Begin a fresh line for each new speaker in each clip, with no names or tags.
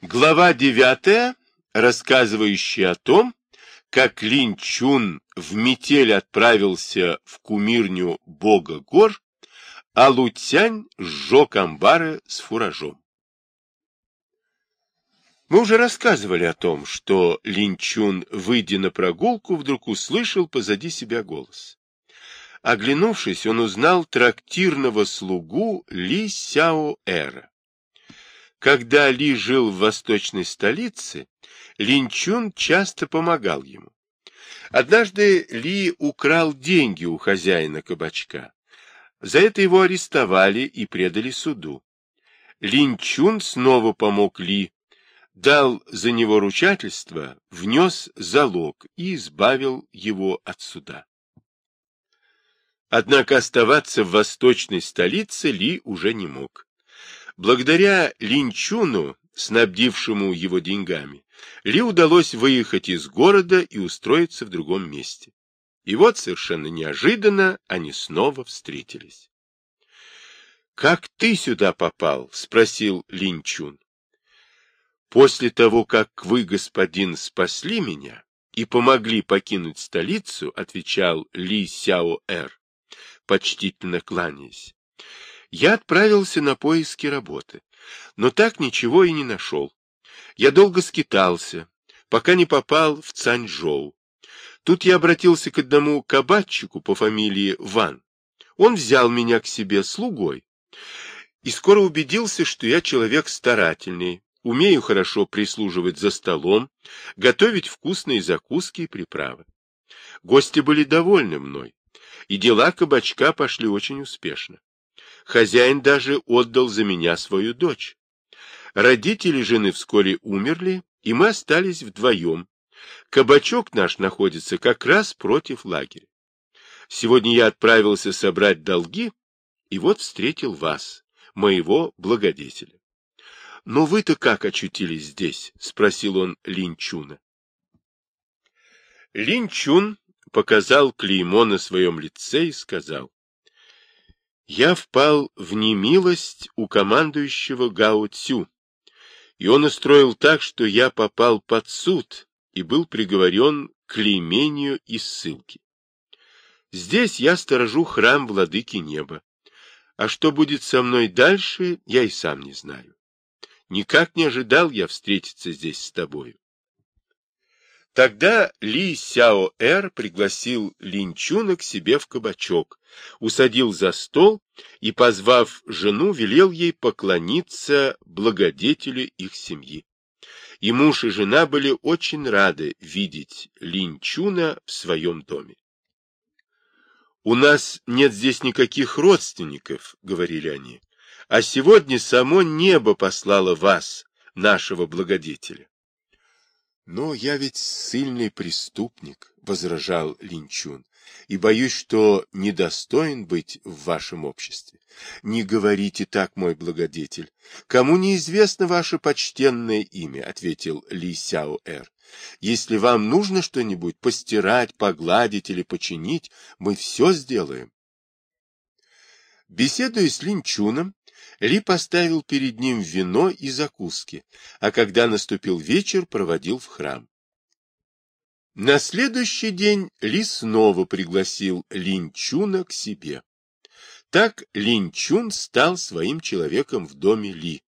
Глава девятая, рассказывающая о том, как Лин Чун в метель отправился в кумирню бога гор, а Лутянь сжег амбары с фуражом. Мы уже рассказывали о том, что Линчун, выйдя на прогулку, вдруг услышал позади себя голос. Оглянувшись, он узнал трактирного слугу Ли Сяо Эра. Когда Ли жил в восточной столице, Линчун часто помогал ему. Однажды Ли украл деньги у хозяина кабачка. За это его арестовали и предали суду. Линчун снова помог Ли, дал за него ручательство, внес залог и избавил его от суда. Однако оставаться в восточной столице Ли уже не мог. Благодаря Линчуну, снабдившему его деньгами, Ли удалось выехать из города и устроиться в другом месте. И вот совершенно неожиданно они снова встретились. «Как ты сюда попал?» — спросил Линчун. «После того, как вы, господин, спасли меня и помогли покинуть столицу», — отвечал Ли Сяо-Эр, почтительно кланяясь, я отправился на поиски работы, но так ничего и не нашел. Я долго скитался, пока не попал в Цанчжоу. Тут я обратился к одному кабачику по фамилии Ван. Он взял меня к себе слугой и скоро убедился, что я человек старательный, умею хорошо прислуживать за столом, готовить вкусные закуски и приправы. Гости были довольны мной, и дела кабачка пошли очень успешно. Хозяин даже отдал за меня свою дочь. Родители жены вскоре умерли, и мы остались вдвоем. Кабачок наш находится как раз против лагеря. Сегодня я отправился собрать долги, и вот встретил вас, моего благодетеля. — Но вы-то как очутились здесь? — спросил он Линчуна. Линчун показал клеймо на своем лице и сказал, «Я впал в немилость у командующего Гао Цю, и он устроил так, что я попал под суд и был приговорен к клеймению и ссылке. Здесь я сторожу храм владыки неба, а что будет со мной дальше, я и сам не знаю. Никак не ожидал я встретиться здесь с тобою. Тогда Ли Сяо-Эр пригласил Линчуна к себе в кабачок, усадил за стол и, позвав жену, велел ей поклониться благодетелю их семьи. И муж и жена были очень рады видеть Линчуна в своем доме. «У нас нет здесь никаких родственников», — говорили они, — «а сегодня само небо послало вас, нашего благодетеля». «Но я ведь сильный преступник», — возражал Линчун, «и боюсь, что недостоин быть в вашем обществе. Не говорите так, мой благодетель. Кому неизвестно ваше почтенное имя?» — ответил Ли Сяо-Эр. «Если вам нужно что-нибудь постирать, погладить или починить, мы все сделаем». Беседуя с Линчуном, ли поставил перед ним вино и закуски, а когда наступил вечер, проводил в храм. На следующий день Ли снова пригласил Линчуна к себе. Так Линчун стал своим человеком в доме Ли,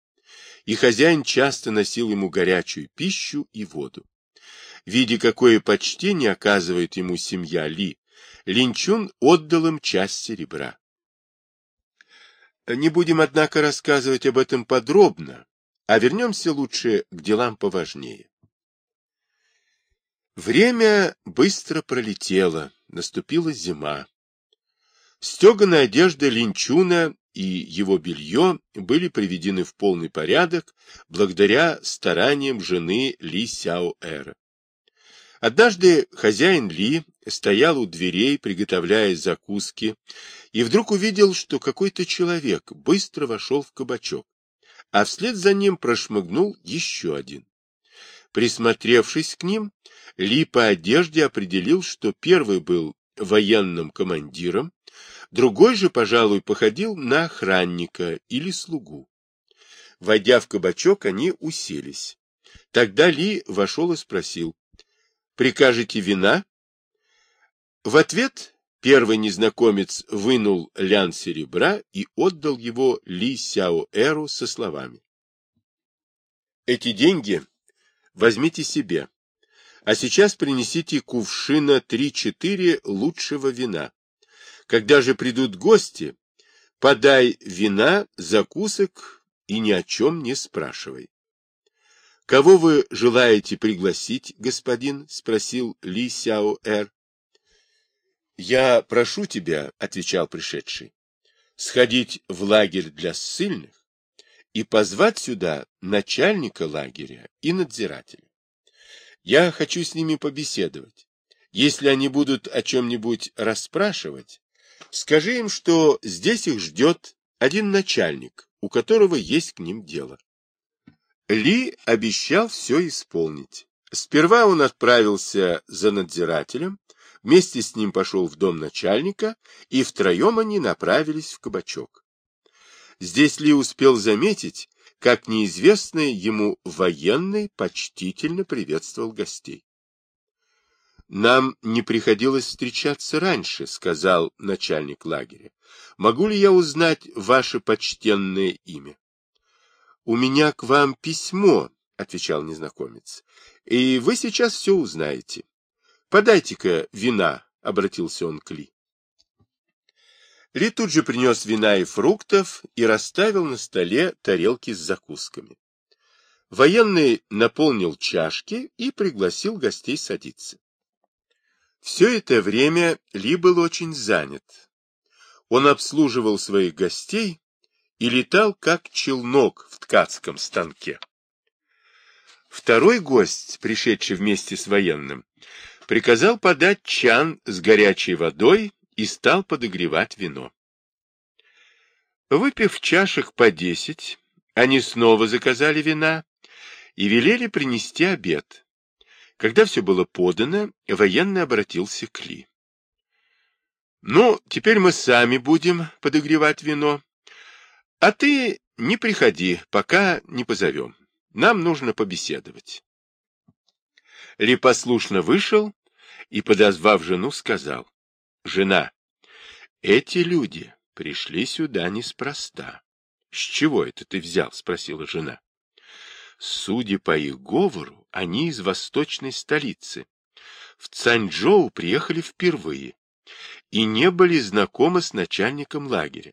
и хозяин часто носил ему горячую пищу и воду. Видя, какое почтение оказывает ему семья Ли, Линчун отдал им часть серебра. Не будем, однако, рассказывать об этом подробно, а вернемся лучше к делам поважнее. Время быстро пролетело, наступила зима. Стеганая одежда Линчуна и его белье были приведены в полный порядок благодаря стараниям жены Ли Сяо-Эра. Однажды хозяин Ли стоял у дверей, приготовляя закуски, и вдруг увидел, что какой-то человек быстро вошел в кабачок, а вслед за ним прошмыгнул еще один. Присмотревшись к ним, Ли по одежде определил, что первый был военным командиром, другой же, пожалуй, походил на охранника или слугу. Войдя в кабачок, они уселись. Тогда Ли вошел и спросил, «Прикажете вина?» В ответ первый незнакомец вынул лян серебра и отдал его Ли Сяо Эру со словами. «Эти деньги возьмите себе, а сейчас принесите кувшина три-четыре лучшего вина. Когда же придут гости, подай вина, закусок и ни о чем не спрашивай. — Кого вы желаете пригласить, господин? — спросил Ли Сяо Эр. — Я прошу тебя, — отвечал пришедший, — сходить в лагерь для ссыльных и позвать сюда начальника лагеря и надзирателя. Я хочу с ними побеседовать. Если они будут о чем-нибудь расспрашивать, скажи им, что здесь их ждет один начальник, у которого есть к ним дело. Ли обещал все исполнить. Сперва он отправился за надзирателем, вместе с ним пошел в дом начальника, и втроем они направились в кабачок. Здесь Ли успел заметить, как неизвестный ему военный почтительно приветствовал гостей. «Нам не приходилось встречаться раньше», — сказал начальник лагеря. «Могу ли я узнать ваше почтенное имя?» «У меня к вам письмо», — отвечал незнакомец, — «и вы сейчас все узнаете. Подайте-ка вина», — обратился он к Ли. Ли тут же принес вина и фруктов и расставил на столе тарелки с закусками. Военный наполнил чашки и пригласил гостей садиться. Все это время Ли был очень занят. Он обслуживал своих гостей и летал как челнок в ткацком станке. Второй гость, пришедший вместе с военным, приказал подать чан с горячей водой и стал подогревать вино. Выпив чашек по десять, они снова заказали вина и велели принести обед. Когда все было подано, военный обратился к Ли. «Ну, теперь мы сами будем подогревать вино, а ты не приходи, пока не позовем. Нам нужно побеседовать». Ли послушно вышел и, подозвав жену, сказал, Жена, эти люди пришли сюда неспроста. — С чего это ты взял? — спросила жена. Судя по их говору, они из восточной столицы. В Цанчжоу приехали впервые и не были знакомы с начальником лагеря.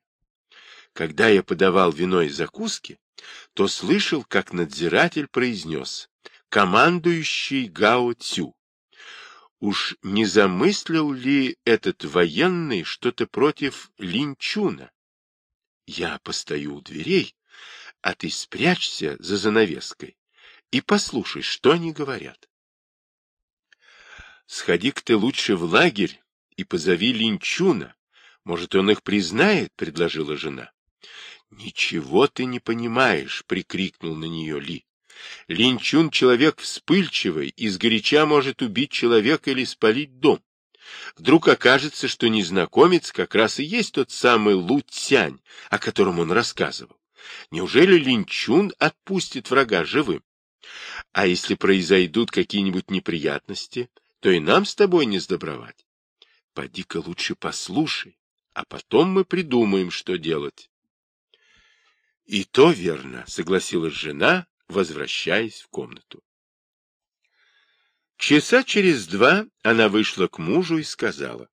Когда я подавал вино и закуски, то слышал, как надзиратель произнес «командующий Гао Цю». Уж не замыслил ли этот военный что-то против Линчуна? Я постою у дверей, а ты спрячься за занавеской и послушай, что они говорят. Сходи-ка ты лучше в лагерь и позови Линчуна. Может, он их признает, — предложила жена. — Ничего ты не понимаешь, — прикрикнул на нее Ли. Линчун человек вспыльчивый, и сгоряча может убить человека или спалить дом. Вдруг окажется, что незнакомец как раз и есть тот самый Лу Цянь, о котором он рассказывал. Неужели Линчун отпустит врага живым? А если произойдут какие-нибудь неприятности, то и нам с тобой не сдобровать. Поди-ка лучше послушай, а потом мы придумаем, что делать. — И то верно, — согласилась жена, возвращаясь в комнату. Часа через два она вышла к мужу и сказала.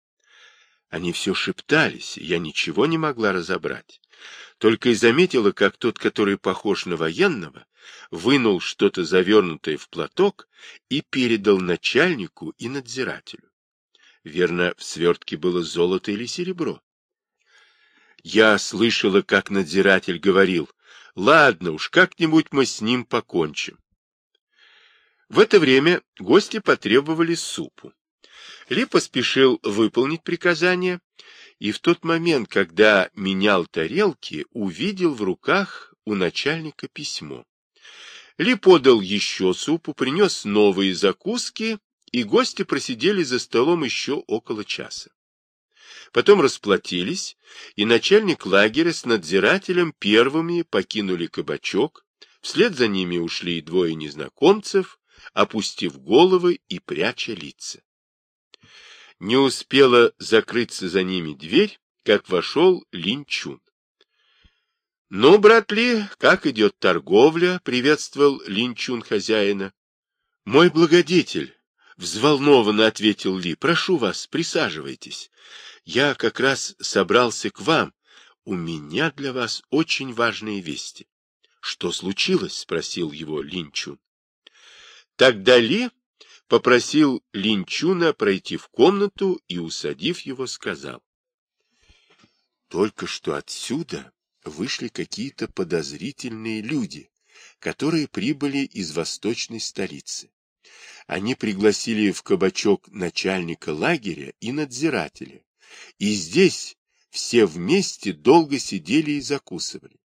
Они все шептались, я ничего не могла разобрать. Только и заметила, как тот, который похож на военного, вынул что-то завернутое в платок и передал начальнику и надзирателю. Верно, в свертке было золото или серебро. Я слышала, как надзиратель говорил, Ладно уж, как-нибудь мы с ним покончим. В это время гости потребовали супу. Ли поспешил выполнить приказание, и в тот момент, когда менял тарелки, увидел в руках у начальника письмо. Ли подал еще супу, принес новые закуски, и гости просидели за столом еще около часа. Потом расплатились, и начальник лагеря с надзирателем первыми покинули кабачок, Вслед за ними ушли двое незнакомцев, опустив головы и пряча лица. Не успела закрыться за ними дверь, как вошел Линчун. — Ну, брат Ли, как идет торговля? — приветствовал Линчун хозяина. — Мой благодетель, — взволнованно ответил Ли, — прошу вас, присаживайтесь. Я как раз собрался к вам. У меня для вас очень важные вести. — Что случилось? — спросил его Линчун. Тогда Ли попросил Линчуна пройти в комнату и, усадив его, сказал. Только что отсюда вышли какие-то подозрительные люди, которые прибыли из восточной столицы. Они пригласили в кабачок начальника лагеря и надзирателя, и здесь все вместе долго сидели и закусывали.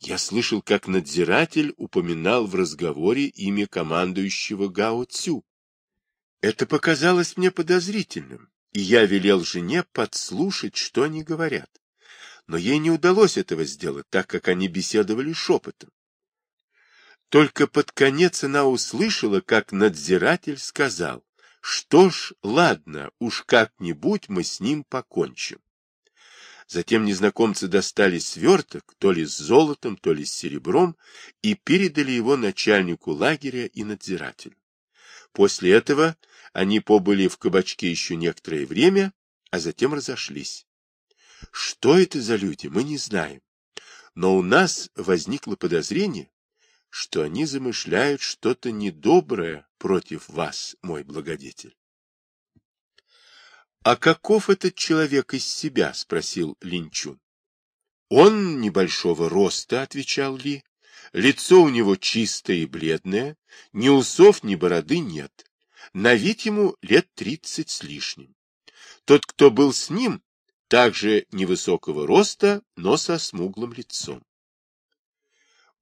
Я слышал, как надзиратель упоминал в разговоре имя командующего Гао Цю. Это показалось мне подозрительным, и я велел жене подслушать, что они говорят. Но ей не удалось этого сделать, так как они беседовали шепотом. Только под конец она услышала, как надзиратель сказал, что ж, ладно, уж как-нибудь мы с ним покончим. Затем незнакомцы достали сверток, то ли с золотом, то ли с серебром, и передали его начальнику лагеря и надзирателю. После этого они побыли в кабачке еще некоторое время, а затем разошлись. Что это за люди, мы не знаем. Но у нас возникло подозрение, что они замышляют что-то недоброе против вас, мой благодетель. «А каков этот человек из себя?» — спросил Линчун. «Он небольшого роста», — отвечал Ли. «Лицо у него чистое и бледное, ни усов, ни бороды нет. На вид ему лет тридцать с лишним. Тот, кто был с ним, также невысокого роста, но со смуглым лицом.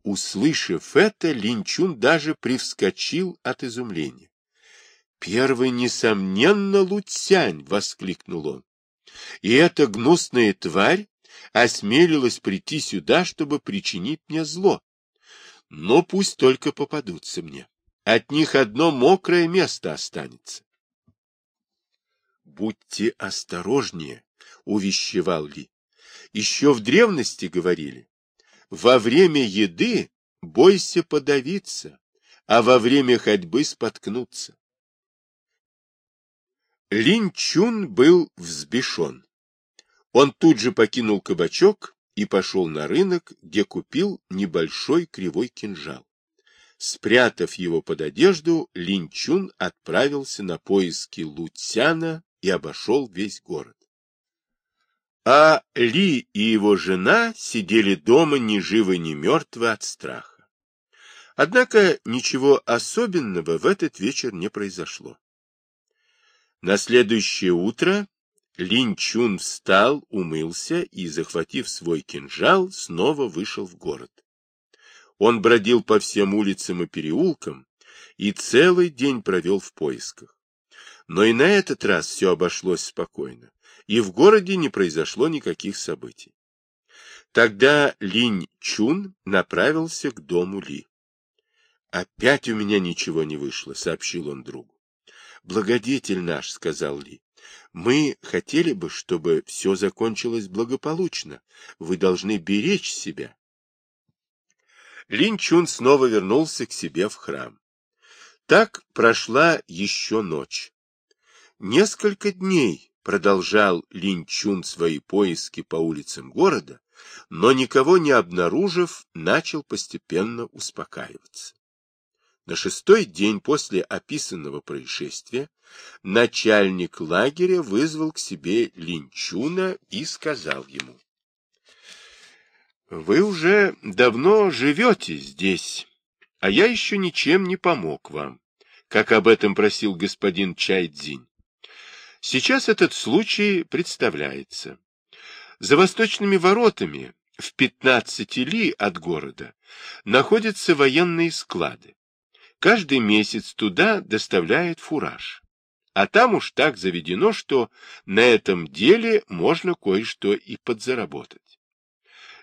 Услышав это, Линчун даже привскочил от изумления. Первый, несомненно, Луцянь, — воскликнул он. И эта гнусная тварь осмелилась прийти сюда, чтобы причинить мне зло. Но пусть только попадутся мне. От них одно мокрое место останется. Будьте осторожнее, — увещевал Ли. Еще в древности говорили, во время еды бойся подавиться, а во время ходьбы споткнуться. Лин Чун был взбешен. Он тут же покинул кабачок и пошел на рынок, где купил небольшой кривой кинжал. Спрятав его под одежду, Лин Чун отправился на поиски Луцяна и обошел весь город. А Ли и его жена сидели дома ни живы, ни мертвы от страха. Однако ничего особенного в этот вечер не произошло. На следующее утро Лин Чун встал, умылся и, захватив свой кинжал, снова вышел в город. Он бродил по всем улицам и переулкам и целый день провел в поисках. Но и на этот раз все обошлось спокойно, и в городе не произошло никаких событий. Тогда Линь Чун направился к дому Ли. «Опять у меня ничего не вышло», — сообщил он другу благодетель наш, — сказал Ли, — мы хотели бы, чтобы все закончилось благополучно. Вы должны беречь себя. Лин Чун снова вернулся к себе в храм. Так прошла еще ночь. Несколько дней продолжал Лин Чун свои поиски по улицам города, но никого не обнаружив, начал постепенно успокаиваться. На шестой день после описанного происшествия начальник лагеря вызвал к себе Линчуна и сказал ему, «Вы уже давно живете здесь, а я еще ничем не помог вам, как об этом просил господин Чайдзинь. Сейчас этот случай представляется. За восточными воротами в пятнадцати ли от города находятся военные склады. Каждый месяц туда доставляют фураж. А там уж так заведено, что на этом деле можно кое-что и подзаработать.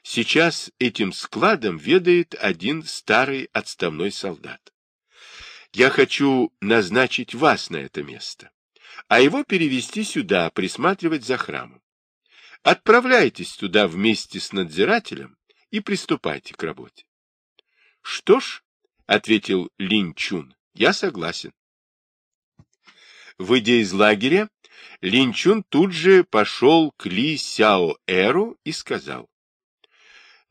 Сейчас этим складом ведает один старый отставной солдат. Я хочу назначить вас на это место, а его перевести сюда, присматривать за храмом. Отправляйтесь туда вместе с надзирателем и приступайте к работе. — Что ж, — ответил Лин Чун, — я согласен. Выйдя из лагеря, Лин Чун тут же пошел к Ли Сяо Эру и сказал,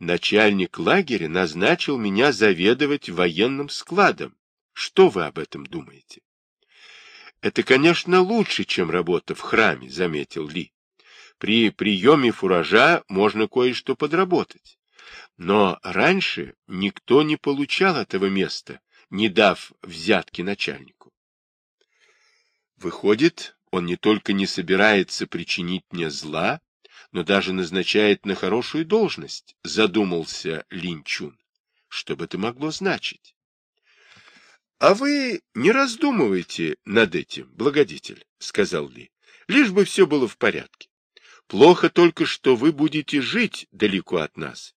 Начальник лагеря назначил меня заведовать военным складом. Что вы об этом думаете? Это, конечно, лучше, чем работа в храме, заметил Ли. При приеме фуража можно кое-что подработать. Но раньше никто не получал этого места, не дав взятки начальнику. Выходит, он не только не собирается причинить мне зла, но даже назначает на хорошую должность, задумался Линчун. Что бы это могло значить? — А вы не раздумывайте над этим, благодетель, — сказал Ли, — лишь бы все было в порядке. Плохо только, что вы будете жить далеко от нас.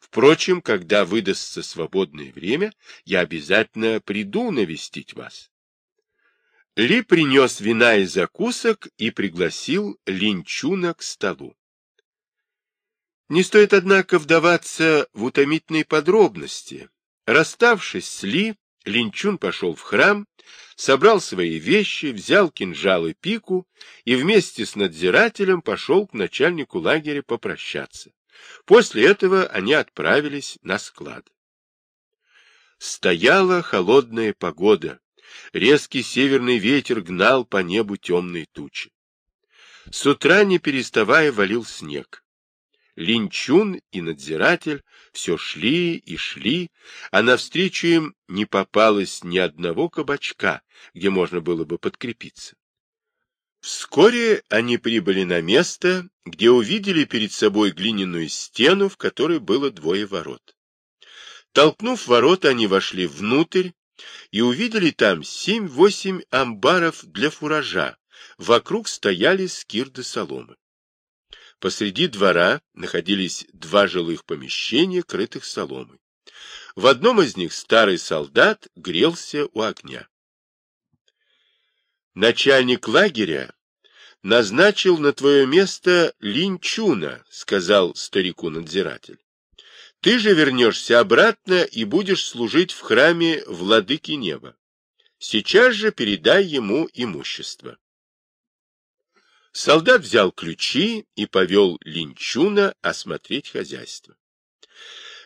Впрочем, когда выдастся свободное время, я обязательно приду навестить вас. Ли принес вина и закусок и пригласил Линчуна к столу. Не стоит, однако, вдаваться в утомительные подробности. Расставшись с Ли, Линчун пошел в храм, собрал свои вещи, взял кинжал и пику и вместе с надзирателем пошел к начальнику лагеря попрощаться. После этого они отправились на склад. Стояла холодная погода. Резкий северный ветер гнал по небу темные тучи. С утра, не переставая, валил снег. Линчун и надзиратель все шли и шли, а навстречу им не попалось ни одного кабачка, где можно было бы подкрепиться. Вскоре они прибыли на место, где увидели перед собой глиняную стену, в которой было двое ворот. Толкнув ворота, они вошли внутрь и увидели там семь-восемь амбаров для фуража, вокруг стояли скирды соломы. Посреди двора находились два жилых помещения, крытых соломой. В одном из них старый солдат грелся у огня. Начальник лагеря назначил на твое место Линчуна, сказал старику-надзиратель. Ты же вернешься обратно и будешь служить в храме владыки неба. Сейчас же передай ему имущество. Солдат взял ключи и повел Линчуна осмотреть хозяйство.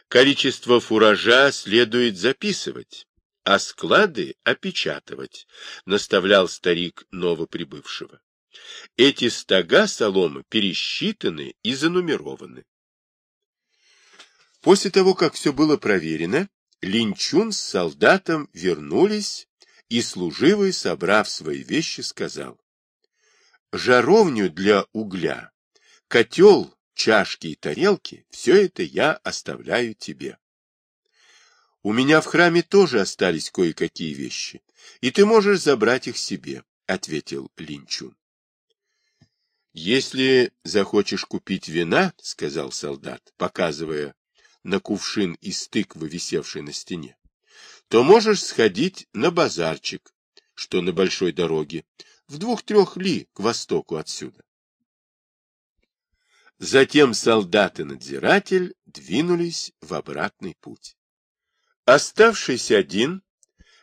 Количество фуража следует записывать, а склады опечатывать, наставлял старик новоприбывшего. Эти стога соломы пересчитаны и занумерованы. После того, как все было проверено, Линчун с солдатом вернулись, и служивый, собрав свои вещи, сказал, жаровню для угля, котел, чашки и тарелки, все это я оставляю тебе. У меня в храме тоже остались кое-какие вещи, и ты можешь забрать их себе, — ответил Линчун. — Если захочешь купить вина, — сказал солдат, показывая на кувшин из тыквы, висевший на стене, — то можешь сходить на базарчик, что на большой дороге, в двух-трех ли к востоку отсюда. Затем солдат и надзиратель двинулись в обратный путь. Оставшись один,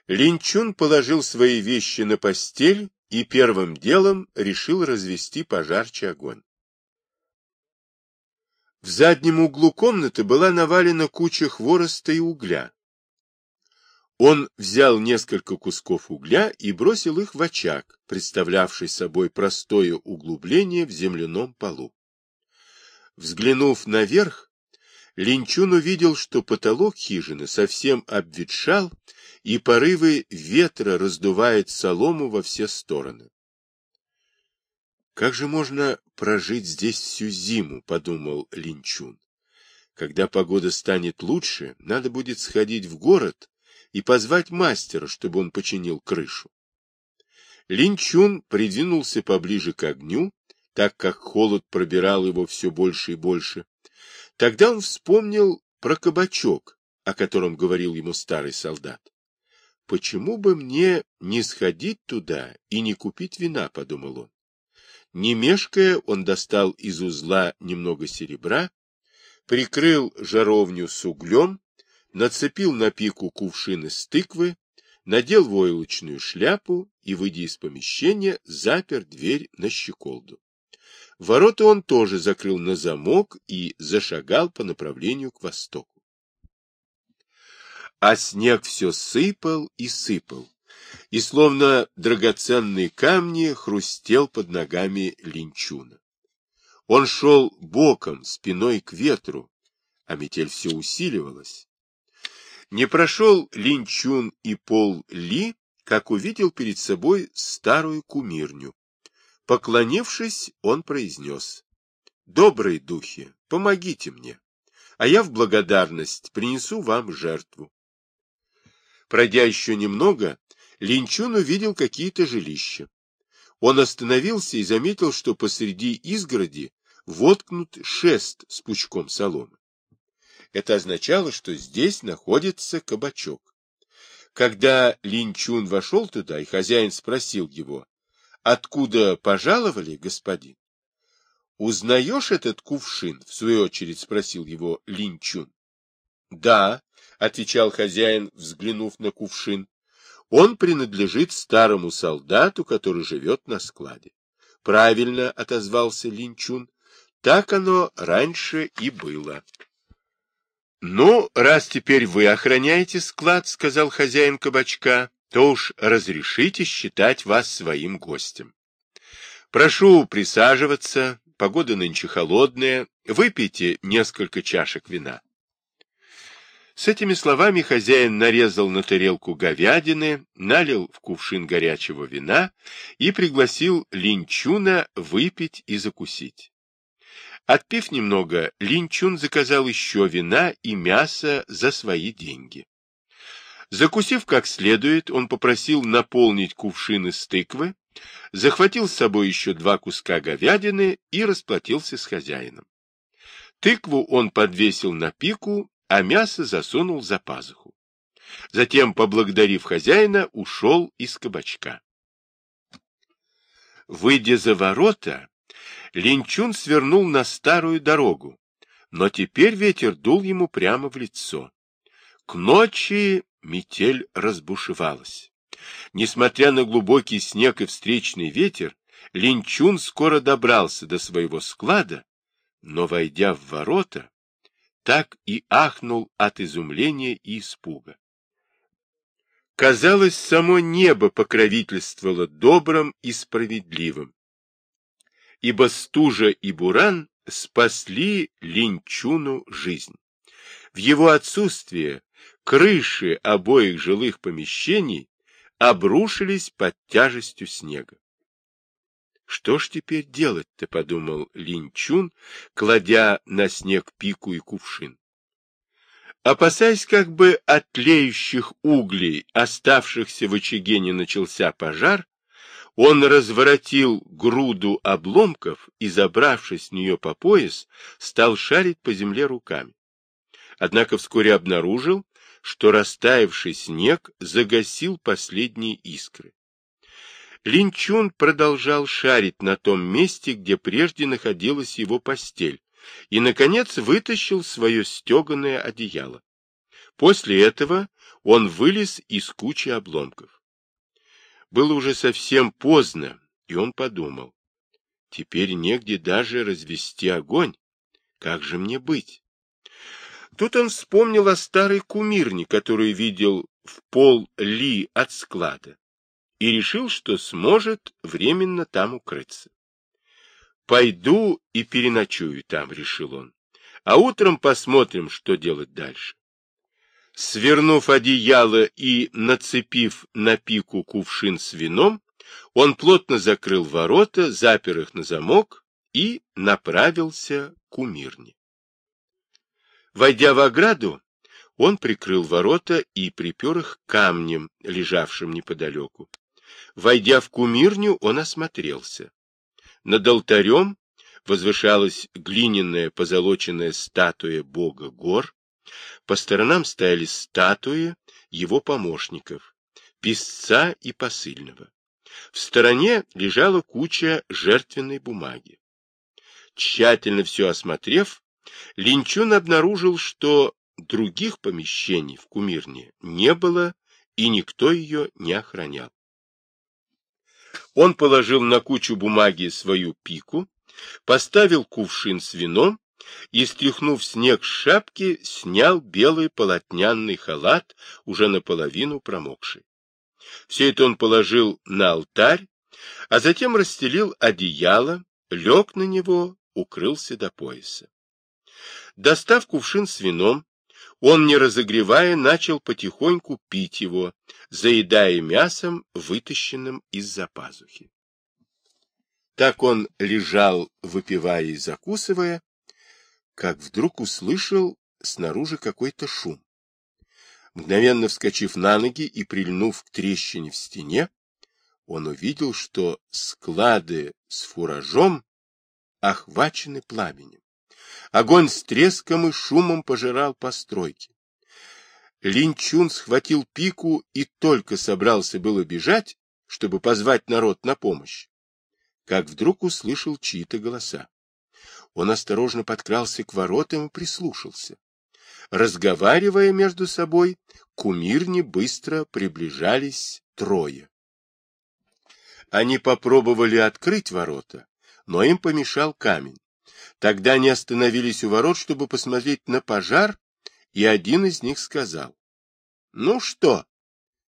Линчун положил свои вещи на постель и первым делом решил развести пожарче огонь. В заднем углу комнаты была навалена куча хвороста и угля. Он взял несколько кусков угля и бросил их в очаг, представлявший собой простое углубление в земляном полу. Взглянув наверх, Линчун увидел, что потолок хижины совсем обветшал, и порывы ветра раздувают солому во все стороны. «Как же можно прожить здесь всю зиму?» — подумал Линчун. «Когда погода станет лучше, надо будет сходить в город и позвать мастера, чтобы он починил крышу. Линчун придвинулся поближе к огню, так как холод пробирал его все больше и больше. Тогда он вспомнил про кабачок, о котором говорил ему старый солдат. «Почему бы мне не сходить туда и не купить вина?» — подумал он. Не мешкая, он достал из узла немного серебра, прикрыл жаровню с углем, нацепил на пику кувшин из тыквы, надел войлочную шляпу и, выйдя из помещения, запер дверь на щеколду. Ворота он тоже закрыл на замок и зашагал по направлению к востоку. А снег все сыпал и сыпал, и словно драгоценные камни хрустел под ногами линчуна. Он шел боком, спиной к ветру, а метель все усиливалась. Не прошел линчун и пол ли, как увидел перед собой старую кумирню, Поклонившись, он произнес, «Добрые духи, помогите мне, а я в благодарность принесу вам жертву». Пройдя еще немного, Линчун увидел какие-то жилища. Он остановился и заметил, что посреди изгороди воткнут шест с пучком соломы. Это означало, что здесь находится кабачок. Когда Линчун вошел туда, и хозяин спросил его, Откуда пожаловали, господин? Узнаешь этот кувшин? В свою очередь спросил его Линчун. Да, отвечал хозяин, взглянув на кувшин. Он принадлежит старому солдату, который живет на складе. Правильно отозвался Линчун. Так оно раньше и было. Ну, раз теперь вы охраняете склад, сказал хозяин кабачка, то уж разрешите считать вас своим гостем. Прошу присаживаться, погода нынче холодная, выпейте несколько чашек вина. С этими словами хозяин нарезал на тарелку говядины, налил в кувшин горячего вина и пригласил Линчуна выпить и закусить. Отпив немного, Линчун заказал еще вина и мясо за свои деньги. Закусив как следует, он попросил наполнить кувшин из тыквы, захватил с собой еще два куска говядины и расплатился с хозяином. Тыкву он подвесил на пику, а мясо засунул за пазуху. Затем, поблагодарив хозяина, ушел из кабачка. Выйдя за ворота, Линчун свернул на старую дорогу, но теперь ветер дул ему прямо в лицо. К ночи Метель разбушевалась. Несмотря на глубокий снег и встречный ветер, Линчун скоро добрался до своего склада, но, войдя в ворота, так и ахнул от изумления и испуга. Казалось, само небо покровительствовало добрым и справедливым, ибо стужа и буран спасли Линчуну жизнь. В его отсутствие крыши обоих жилых помещений обрушились под тяжестью снега. Что ж теперь делать-то, подумал Линчун, кладя на снег пику и кувшин. Опасаясь, как бы от тлеющих углей, оставшихся в очаге, не начался пожар, он разворотил груду обломков и, забравшись в нее по пояс, стал шарить по земле руками. Однако вскоре обнаружил, что растаявший снег загасил последние искры. Линчун продолжал шарить на том месте, где прежде находилась его постель, и, наконец, вытащил свое стеганое одеяло. После этого он вылез из кучи обломков. Было уже совсем поздно, и он подумал, теперь негде даже развести огонь. Как же мне быть? Тут он вспомнил о старой кумирне, которую видел в пол ли от склада, и решил, что сможет временно там укрыться. «Пойду и переночую там», — решил он, — «а утром посмотрим, что делать дальше». Свернув одеяло и нацепив на пику кувшин с вином, он плотно закрыл ворота, запер их на замок и направился к умирне. Войдя в ограду, он прикрыл ворота и припер их камнем, лежавшим неподалеку. Войдя в кумирню, он осмотрелся. Над алтарем возвышалась глиняная позолоченная статуя бога гор, по сторонам стояли статуи его помощников, писца и посыльного. В стороне лежала куча жертвенной бумаги. Тщательно все осмотрев, Линчун обнаружил, что других помещений в кумирне не было, и никто ее не охранял. Он положил на кучу бумаги свою пику, поставил кувшин с вином и, стряхнув снег с шапки, снял белый полотняный халат, уже наполовину промокший. Все это он положил на алтарь, а затем расстелил одеяло, лег на него, укрылся до пояса. Достав кувшин с вином, он, не разогревая, начал потихоньку пить его, заедая мясом, вытащенным из-за пазухи. Так он лежал, выпивая и закусывая, как вдруг услышал снаружи какой-то шум. Мгновенно вскочив на ноги и прильнув к трещине в стене, он увидел, что склады с фуражом охвачены пламенем. Огонь с треском и шумом пожирал постройки. Линчун схватил пику и только собрался было бежать, чтобы позвать народ на помощь, как вдруг услышал чьи-то голоса. Он осторожно подкрался к воротам и прислушался. Разговаривая между собой, кумирни быстро приближались трое. Они попробовали открыть ворота, но им помешал камень. Тогда они остановились у ворот, чтобы посмотреть на пожар, и один из них сказал, «Ну что,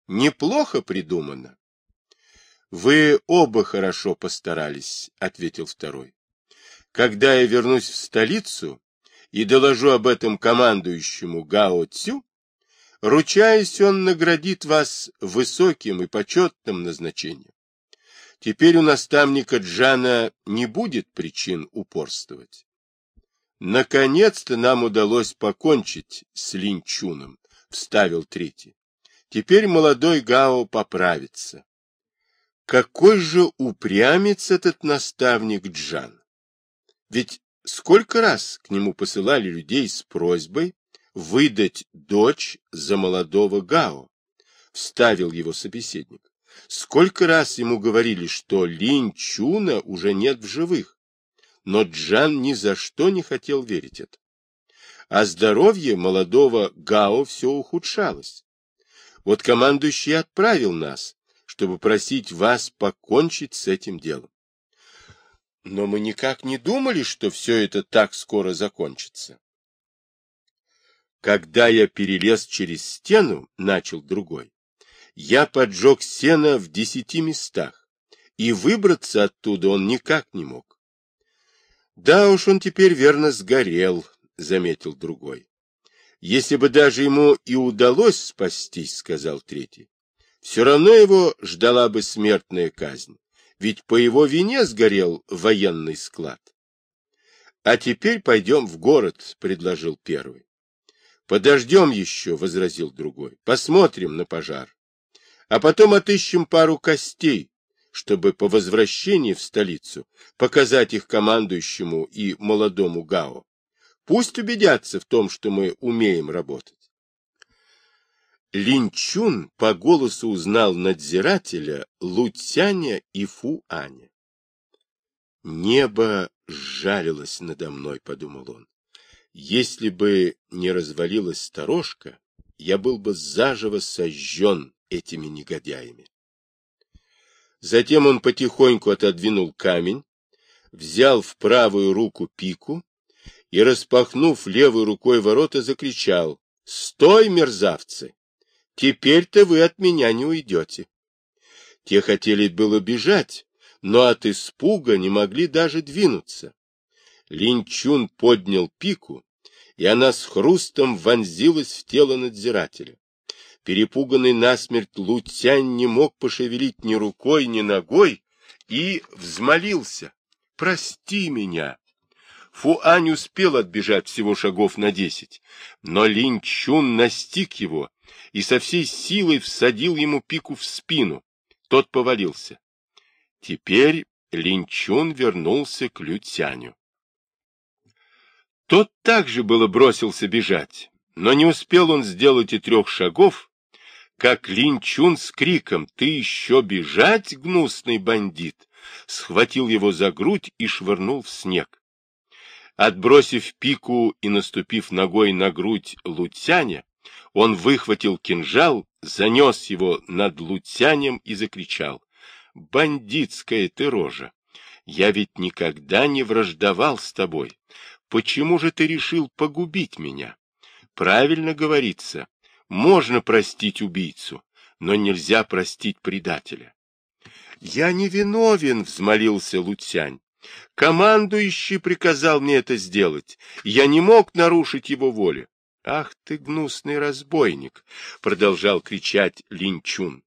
неплохо придумано». «Вы оба хорошо постарались», — ответил второй. «Когда я вернусь в столицу и доложу об этом командующему Гао Цю, ручаясь, он наградит вас высоким и почетным назначением. Теперь у наставника Джана не будет причин упорствовать. Наконец-то нам удалось покончить с Линчуном, вставил третий. Теперь молодой Гао поправится. Какой же упрямец этот наставник Джан! Ведь сколько раз к нему посылали людей с просьбой выдать дочь за молодого Гао, вставил его собеседник. Сколько раз ему говорили, что Линь Чуна уже нет в живых, но Джан ни за что не хотел верить это. А здоровье молодого Гао все ухудшалось. Вот командующий отправил нас, чтобы просить вас покончить с этим делом. Но мы никак не думали, что все это так скоро закончится. Когда я перелез через стену, начал другой, я поджег сено в десяти местах, и выбраться оттуда он никак не мог. Да уж он теперь верно сгорел, заметил другой. Если бы даже ему и удалось спастись, сказал третий, все равно его ждала бы смертная казнь, ведь по его вине сгорел военный склад. А теперь пойдем в город, предложил первый. Подождем еще, возразил другой, посмотрим на пожар а потом отыщем пару костей, чтобы по возвращении в столицу показать их командующему и молодому Гао. Пусть убедятся в том, что мы умеем работать. Линчун по голосу узнал надзирателя Лутяня и Фуаня. «Небо сжалилось надо мной», — подумал он. «Если бы не развалилась сторожка, я был бы заживо сожжен этими негодяями. Затем он потихоньку отодвинул камень, взял в правую руку пику и, распахнув левой рукой ворота, закричал «Стой, мерзавцы! Теперь-то вы от меня не уйдете!» Те хотели было бежать, но от испуга не могли даже двинуться. Линчун поднял пику, и она с хрустом вонзилась в тело надзирателя. Перепуганный насмерть Лутянь не мог пошевелить ни рукой, ни ногой и взмолился. «Прости меня!» Фуань успел отбежать всего шагов на десять, но Линь Чун настиг его и со всей силой всадил ему пику в спину. Тот повалился. Теперь Линчун вернулся к Лютяню. Тот также было бросился бежать, но не успел он сделать и трех шагов, как Линчун с криком «Ты еще бежать, гнусный бандит!» схватил его за грудь и швырнул в снег. Отбросив пику и наступив ногой на грудь Лутяня, он выхватил кинжал, занес его над Лутянем и закричал. «Бандитская ты рожа! Я ведь никогда не враждовал с тобой. Почему же ты решил погубить меня? Правильно говорится, можно простить убийцу, но нельзя простить предателя. Я не виновен, взмолился Луцянь. Командующий приказал мне это сделать. Я не мог нарушить его волю. Ах ты, гнусный разбойник, продолжал кричать Линчун.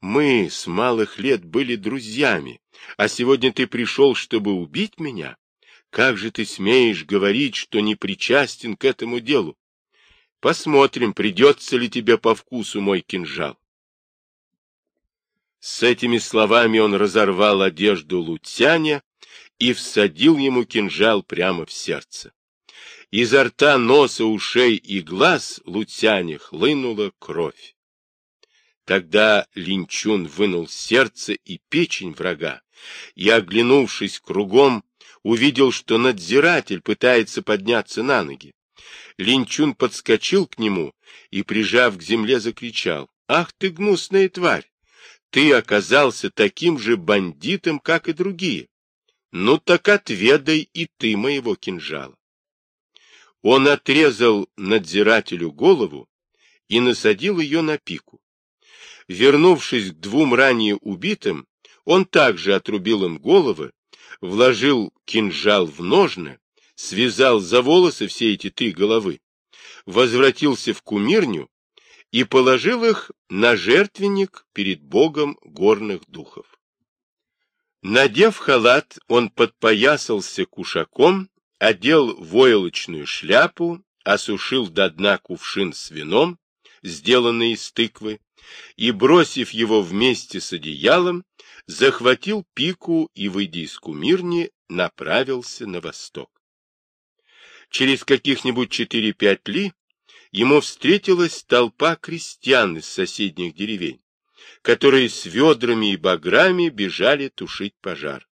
Мы с малых лет были друзьями, а сегодня ты пришел, чтобы убить меня? Как же ты смеешь говорить, что не причастен к этому делу? Посмотрим, придется ли тебе по вкусу мой кинжал. С этими словами он разорвал одежду Лутяня и всадил ему кинжал прямо в сердце. Изо рта, носа, ушей и глаз Лутяня хлынула кровь. Тогда Линчун вынул сердце и печень врага и, оглянувшись кругом, увидел, что надзиратель пытается подняться на ноги. Линчун подскочил к нему и, прижав к земле, закричал. «Ах ты, гнусная тварь! Ты оказался таким же бандитом, как и другие. Ну так отведай и ты моего кинжала». Он отрезал надзирателю голову и насадил ее на пику. Вернувшись к двум ранее убитым, он также отрубил им головы вложил кинжал в ножны, связал за волосы все эти три головы, возвратился в кумирню и положил их на жертвенник перед богом горных духов. Надев халат, он подпоясался кушаком, одел войлочную шляпу, осушил до дна кувшин с вином, сделанный из тыквы, и, бросив его вместе с одеялом, захватил пику и, выйдя из кумирни, направился на восток. Через каких-нибудь четыре-пять ли ему встретилась толпа крестьян из соседних деревень, которые с ведрами и баграми бежали тушить пожар.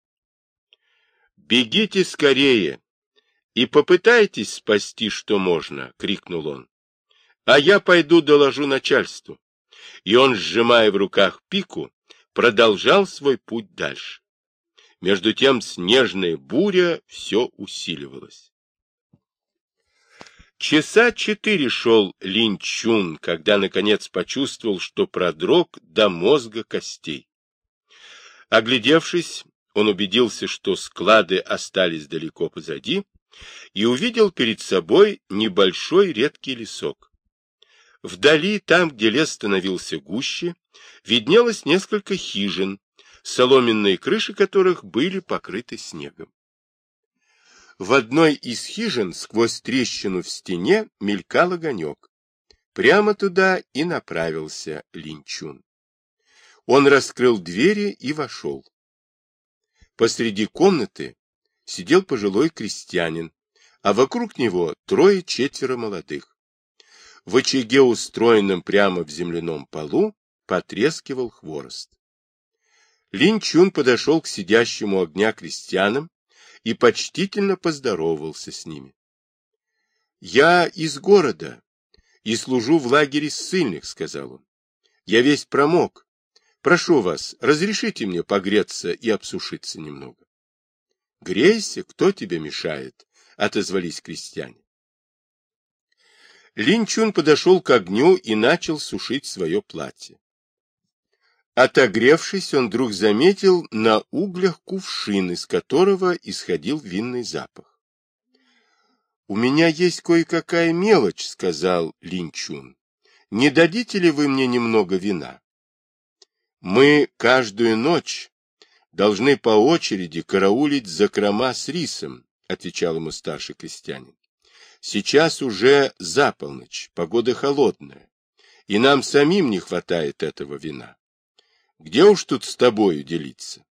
«Бегите скорее и попытайтесь спасти, что можно!» — крикнул он. «А я пойду доложу начальству». И он, сжимая в руках пику, продолжал свой путь дальше. Между тем снежная буря все усиливалась. Часа четыре шел Линчун, когда, наконец, почувствовал, что продрог до мозга костей. Оглядевшись, он убедился, что склады остались далеко позади, и увидел перед собой небольшой редкий лесок. Вдали, там, где лес становился гуще, виднелось несколько хижин, соломенные крыши которых были покрыты снегом. В одной из хижин сквозь трещину в стене мелькал огонек. Прямо туда и направился Линчун. Он раскрыл двери и вошел. Посреди комнаты сидел пожилой крестьянин, а вокруг него трое-четверо молодых. В очаге, устроенном прямо в земляном полу, потрескивал хворост. Линчун подошел к сидящему огня крестьянам и почтительно поздоровался с ними. — Я из города и служу в лагере ссыльных, — сказал он. — Я весь промок. Прошу вас, разрешите мне погреться и обсушиться немного. — Грейся, кто тебе мешает? — отозвались крестьяне. Линчун подошел к огню и начал сушить свое платье. Отогревшись, он вдруг заметил на углях кувшин, из которого исходил винный запах. — У меня есть кое-какая мелочь, — сказал Линчун. — Не дадите ли вы мне немного вина? — Мы каждую ночь должны по очереди караулить закрома с рисом, — отвечал ему старший крестьянин. Сейчас уже за полночь, погода холодная, и нам самим не хватает этого вина. Где уж тут с тобою делиться?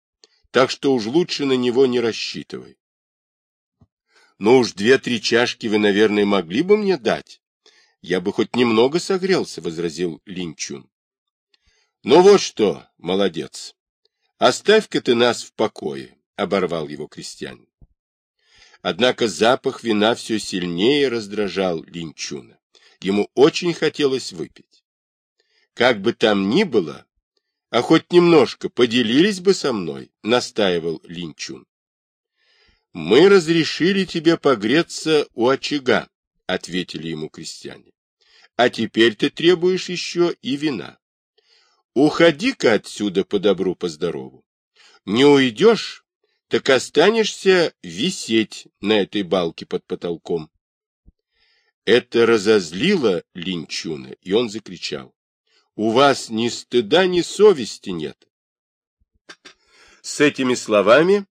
Так что уж лучше на него не рассчитывай. Но уж две-три чашки вы, наверное, могли бы мне дать. Я бы хоть немного согрелся, — возразил Линчун. Ну вот что, молодец. Оставь-ка ты нас в покое, — оборвал его крестьянин. Однако запах вина все сильнее раздражал Линчуна. Ему очень хотелось выпить. Как бы там ни было, а хоть немножко поделились бы со мной, — настаивал Линчун. — Мы разрешили тебе погреться у очага, — ответили ему крестьяне. — А теперь ты требуешь еще и вина. Уходи-ка отсюда по добру, по здорову. Не уйдешь, так останешься висеть на этой балке под потолком. Это разозлило Линчуна, и он закричал. У вас ни стыда, ни совести нет. С этими словами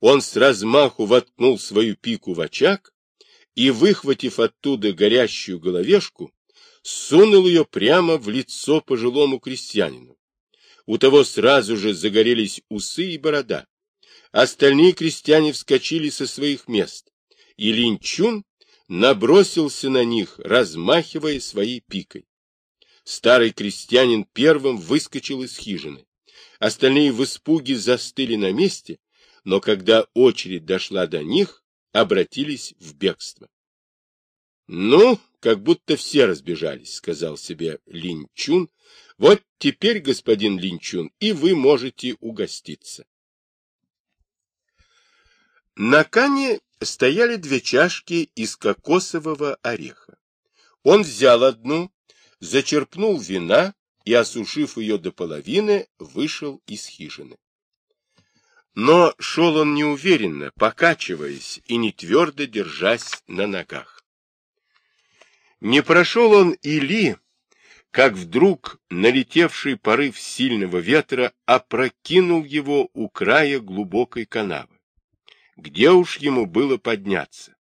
он с размаху воткнул свою пику в очаг и, выхватив оттуда горящую головешку, сунул ее прямо в лицо пожилому крестьянину. У того сразу же загорелись усы и борода. Остальные крестьяне вскочили со своих мест, и Линчун набросился на них, размахивая своей пикой. Старый крестьянин первым выскочил из хижины. Остальные в испуге застыли на месте, но когда очередь дошла до них, обратились в бегство. — Ну, как будто все разбежались, — сказал себе Линчун. — Вот теперь, господин Линчун, и вы можете угоститься. На кане стояли две чашки из кокосового ореха. Он взял одну, зачерпнул вина и, осушив ее до половины, вышел из хижины. Но шел он неуверенно, покачиваясь и не твердо держась на ногах. Не прошел он или, как вдруг налетевший порыв сильного ветра опрокинул его у края глубокой канавы. Где уж ему было подняться?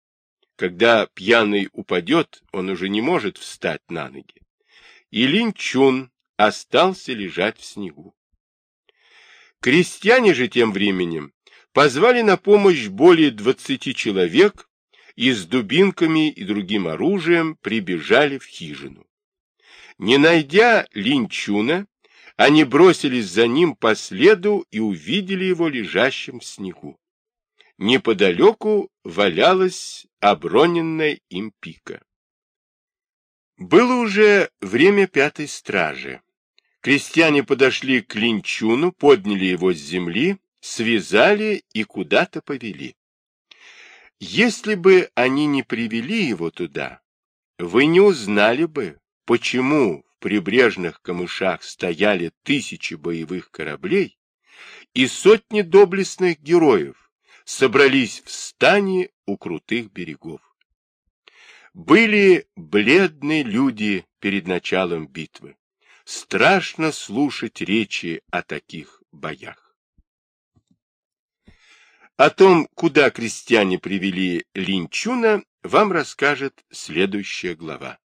Когда пьяный упадет, он уже не может встать на ноги. И Линчун остался лежать в снегу. Крестьяне же тем временем позвали на помощь более двадцати человек и с дубинками и другим оружием прибежали в хижину. Не найдя Линчуна, они бросились за ним по следу и увидели его лежащим в снегу. Неподалеку валялась оброненная им пика. Было уже время пятой стражи. Крестьяне подошли к Линчуну, подняли его с земли, связали и куда-то повели. Если бы они не привели его туда, вы не узнали бы, почему в прибрежных камышах стояли тысячи боевых кораблей и сотни доблестных героев, собрались в стане у крутых берегов. Были бледные люди перед началом битвы. Страшно слушать речи о таких боях. О том, куда крестьяне привели Линчуна, вам расскажет следующая глава.